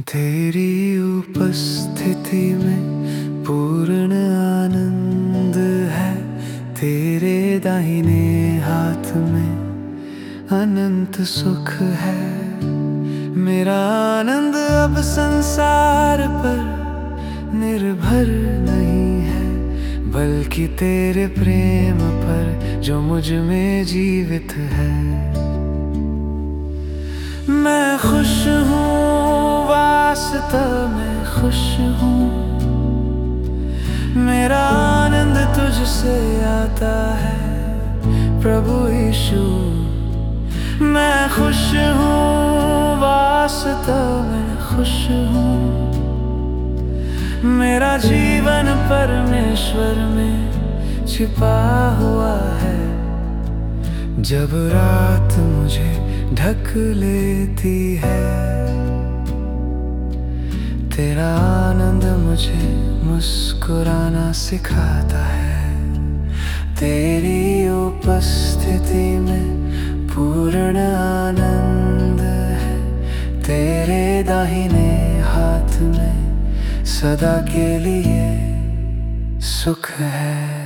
तेरी उपस्थिति में पूर्ण आनंद है। तेरे दाहिने हाथ में अनंत सुख है। मेरा आनंद अब संसार पर निर्भर नहीं है। बल्कि तेरे प्रेम पर जो मुझमें जीवित है। वास्ता मैं खुश हूँ। मेरा आनंद तुझसे आता है, प्रभु यीशु। मैं खुश हूँ वास्ता मैं खुश हूँ। मेरा जीवन परमेश्वर में छिपा हुआ है। जब रात मुझे ढक लेती है तेरा आनंद मुझे मुस्कुराना सिखाता है। तेरी उपस्थिति में पूर्ण आनंद है। तेरे दाहिने हाथ में सदा के लिए सुख है।